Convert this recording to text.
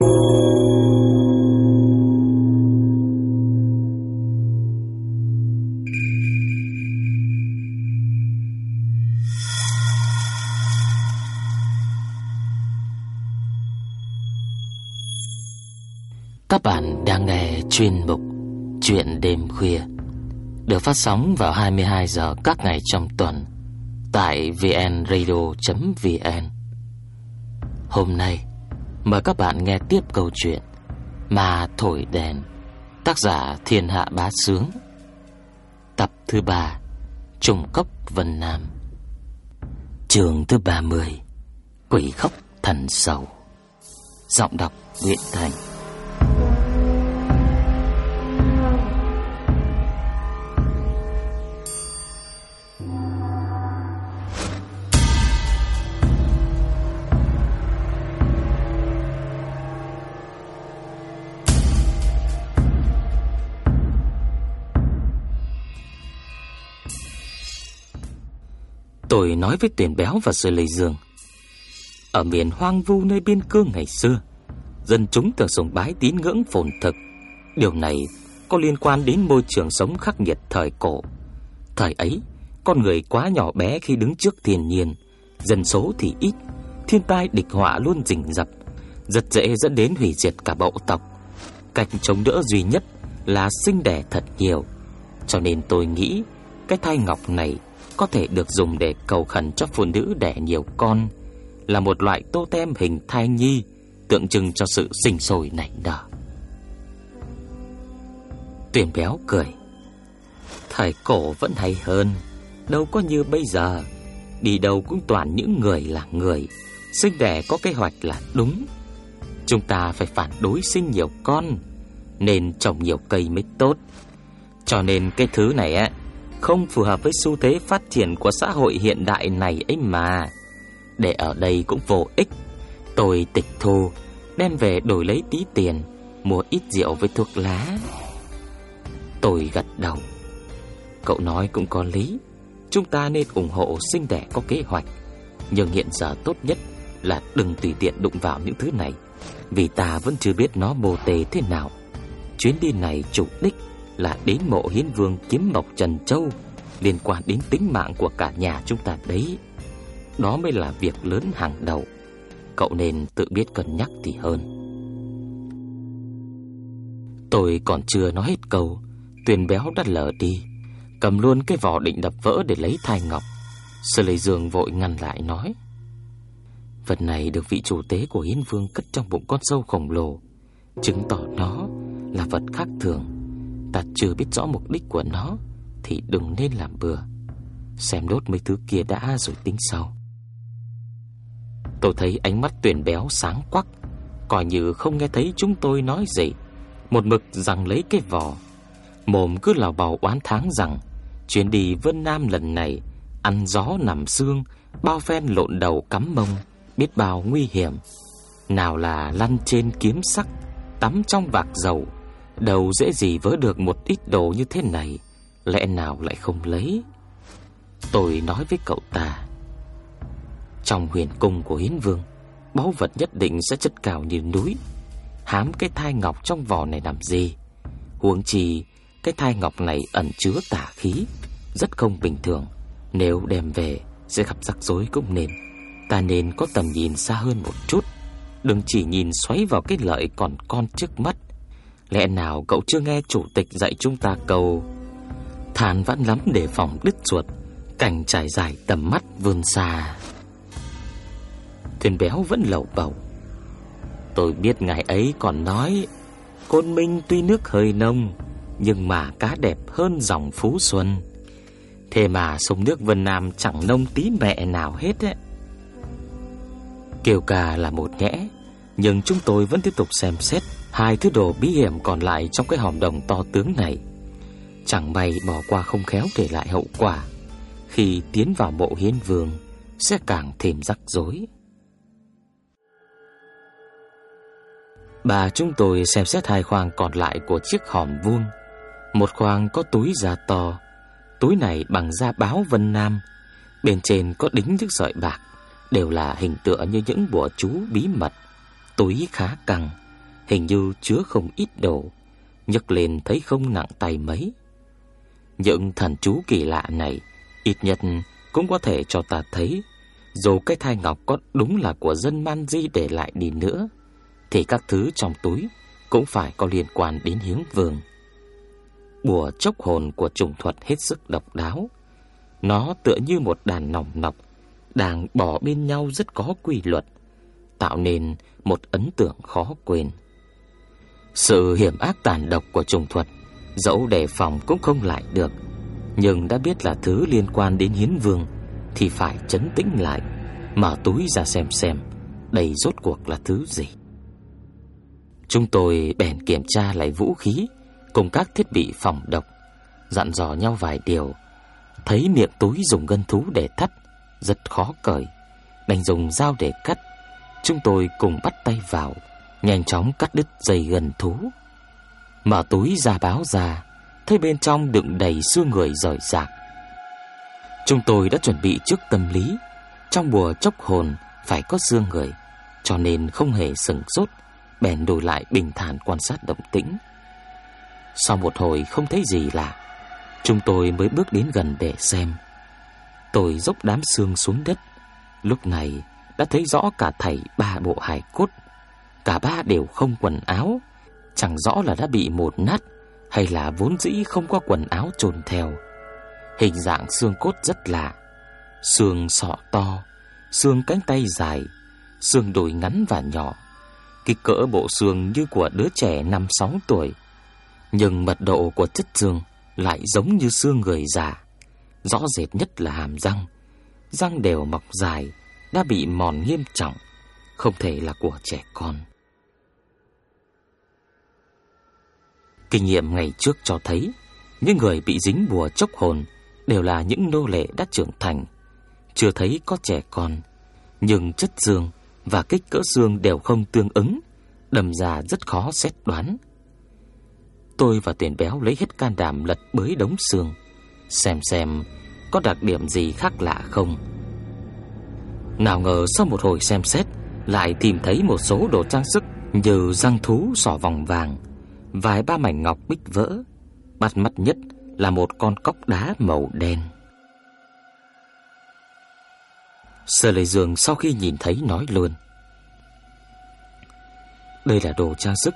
Các bạn đang nghe chuyên mục Chuyện đêm khuya, được phát sóng vào 22 giờ các ngày trong tuần tại vnradio.vn. Hôm nay mời các bạn nghe tiếp câu chuyện Mà thổi đèn, tác giả Thiên Hạ Bá Sướng. Tập thứ 3, Trùng cốc Vân Nam. Chương thứ 30, Quỷ khóc thần sầu. Giọng đọc Nguyễn Thành. Tôi nói với tuyển béo và sư lầy dương. Ở miền hoang vu nơi biên cương ngày xưa, Dân chúng thường sùng bái tín ngưỡng phồn thực. Điều này có liên quan đến môi trường sống khắc nghiệt thời cổ. Thời ấy, Con người quá nhỏ bé khi đứng trước thiên nhiên, Dân số thì ít, Thiên tai địch họa luôn rình rập, Rất dễ dẫn đến hủy diệt cả bộ tộc. Cách chống đỡ duy nhất Là sinh đẻ thật nhiều. Cho nên tôi nghĩ Cái thai ngọc này có thể được dùng để cầu khẩn cho phụ nữ đẻ nhiều con, là một loại tô tem hình thai nhi, tượng trưng cho sự sinh sôi nảy nở. Tuyển béo cười. Thời cổ vẫn hay hơn, đâu có như bây giờ. Đi đâu cũng toàn những người là người, sinh đẻ có kế hoạch là đúng. Chúng ta phải phản đối sinh nhiều con, nên trồng nhiều cây mới tốt. Cho nên cái thứ này á không phù hợp với xu thế phát triển của xã hội hiện đại này ấy mà. Để ở đây cũng vô ích. Tôi tịch thu, đem về đổi lấy tí tiền, mua ít rượu với thuốc lá. Tôi gật đầu. Cậu nói cũng có lý. Chúng ta nên ủng hộ sinh đẻ có kế hoạch. Nhưng hiện giờ tốt nhất là đừng tùy tiện đụng vào những thứ này. Vì ta vẫn chưa biết nó bồ tề thế nào. Chuyến đi này chủ đích là đến mộ hiến vương kiếm mộc Trần Châu liên quan đến tính mạng của cả nhà chúng ta đấy. Đó mới là việc lớn hàng đầu. Cậu nên tự biết cân nhắc thì hơn. Tôi còn chưa nói hết câu, Tuyền béo đã lờ đi, cầm luôn cái vỏ định đập vỡ để lấy thai ngọc. Sư Lê Dương vội ngăn lại nói: "Vật này được vị chủ tế của Hiến Vương cất trong bụng con sâu khổng lồ, chứng tỏ nó là vật khác thường." ta chưa biết rõ mục đích của nó thì đừng nên làm bừa. Xem đốt mấy thứ kia đã rồi tính sau. Tôi thấy ánh mắt tuyển béo sáng quắc, coi như không nghe thấy chúng tôi nói gì, một mực rằng lấy cái vỏ Mồm cứ lào bào oán tháng rằng chuyến đi Vân Nam lần này ăn gió nằm xương, bao phen lộn đầu cắm mông, biết bao nguy hiểm. Nào là lăn trên kiếm sắc, tắm trong vạc dầu, Đầu dễ gì vỡ được một ít đồ như thế này Lẽ nào lại không lấy? Tôi nói với cậu ta. Trong huyền cung của Hiến Vương, Báu vật nhất định sẽ chất cao như núi, Hám cái thai ngọc trong vỏ này làm gì? Huống chi, Cái thai ngọc này ẩn chứa tà khí, Rất không bình thường. Nếu đem về, Sẽ gặp rắc rối cũng nên. Ta nên có tầm nhìn xa hơn một chút. Đừng chỉ nhìn xoáy vào cái lợi còn con trước mắt. Lẽ nào cậu chưa nghe chủ tịch dạy chúng ta câu Than vãn lắm để phòng đứt ruột, Cảnh trải dài tầm mắt vươn xa. Thuyền béo vẫn lẩu bẩu Tôi biết ngày ấy còn nói, Côn Minh tuy nước hơi nông, Nhưng mà cá đẹp hơn dòng Phú Xuân. Thế mà sông nước Vân Nam chẳng nông tí mẹ nào hết ấy. Kiều ca là một nhẽ, Nhưng chúng tôi vẫn tiếp tục xem xét Hai thứ đồ bí hiểm còn lại trong cái hòm đồng to tướng này. Chẳng may bỏ qua không khéo để lại hậu quả. Khi tiến vào mộ hiến vương Sẽ càng thêm rắc rối. Bà chúng tôi xem xét hai khoang còn lại của chiếc hòm vuông. Một khoang có túi da to Túi này bằng da báo Vân Nam. Bên trên có đính những sợi bạc Đều là hình tựa như những bùa chú bí mật. Túi khá căng hình như chứa không ít đồ, nhấc lên thấy không nặng tay mấy. Những thần chú kỳ lạ này ít nhất cũng có thể cho ta thấy dù cái thai ngọc có đúng là của dân Man Di để lại đi nữa thì các thứ trong túi cũng phải có liên quan đến hiếu vương. Bùa chốc hồn của trùng thuật hết sức độc đáo. Nó tựa như một đàn nòng nọc đang bỏ bên nhau rất có quy luật, tạo nên một ấn tượng khó quên. Sự hiểm ác tàn độc của trùng thuật, dẫu đề phòng cũng không lại được, nhưng đã biết là thứ liên quan đến hiến vương thì phải chấn tĩnh lại, mở túi ra xem xem đây rốt cuộc là thứ gì. Chúng tôi bèn kiểm tra lại vũ khí cùng các thiết bị phòng độc, dặn dò nhau vài điều. Thấy miệng túi dùng gân thú để thắt, rất khó cởi, đành dùng dao để cắt. Chúng tôi cùng bắt tay vào, nhanh chóng cắt đứt dây gân thú. Mở túi ra báo ra, thấy bên trong đựng đầy xương người rời rạc. Chúng tôi đã chuẩn bị trước tâm lý, trong bùa chốc hồn phải có xương người, cho nên không hề sừng sốt, bèn đổi lại bình thản quan sát động tĩnh. Sau một hồi không thấy gì lạ, chúng tôi mới bước đến gần để xem. Tôi dốc đám xương xuống đất, lúc này đã thấy rõ cả thầy ba bộ hài cốt, cả ba đều không quần áo, chẳng rõ là đã bị một nát hay là vốn dĩ không có quần áo trồn theo. Hình dạng xương cốt rất lạ, xương sọ to, xương cánh tay dài, xương đùi ngắn và nhỏ, kích cỡ bộ xương như của đứa trẻ 5-6 tuổi, nhưng mật độ của chất xương lại giống như xương người già. Rõ rệt nhất là hàm răng, răng đều mọc dài, đã bị mòn nghiêm trọng, không thể là của trẻ con. Kinh nghiệm ngày trước cho thấy, những người bị dính bùa chốc hồn đều là những nô lệ đã trưởng thành, chưa thấy có trẻ con, nhưng chất xương và kích cỡ xương đều không tương ứng, đầm già rất khó xét đoán. Tôi và Tiền Béo lấy hết can đảm lật bới đống xương, xem xem có đặc điểm gì khác lạ không. Nào ngờ sau một hồi xem xét, lại tìm thấy một số đồ trang sức như răng thú sỏ vòng vàng, vài ba mảnh ngọc bích vỡ, bắt mắt nhất là một con cốc đá màu đen. Sở Lệ Dương sau khi nhìn thấy nói luôn: "Đây là đồ trang sức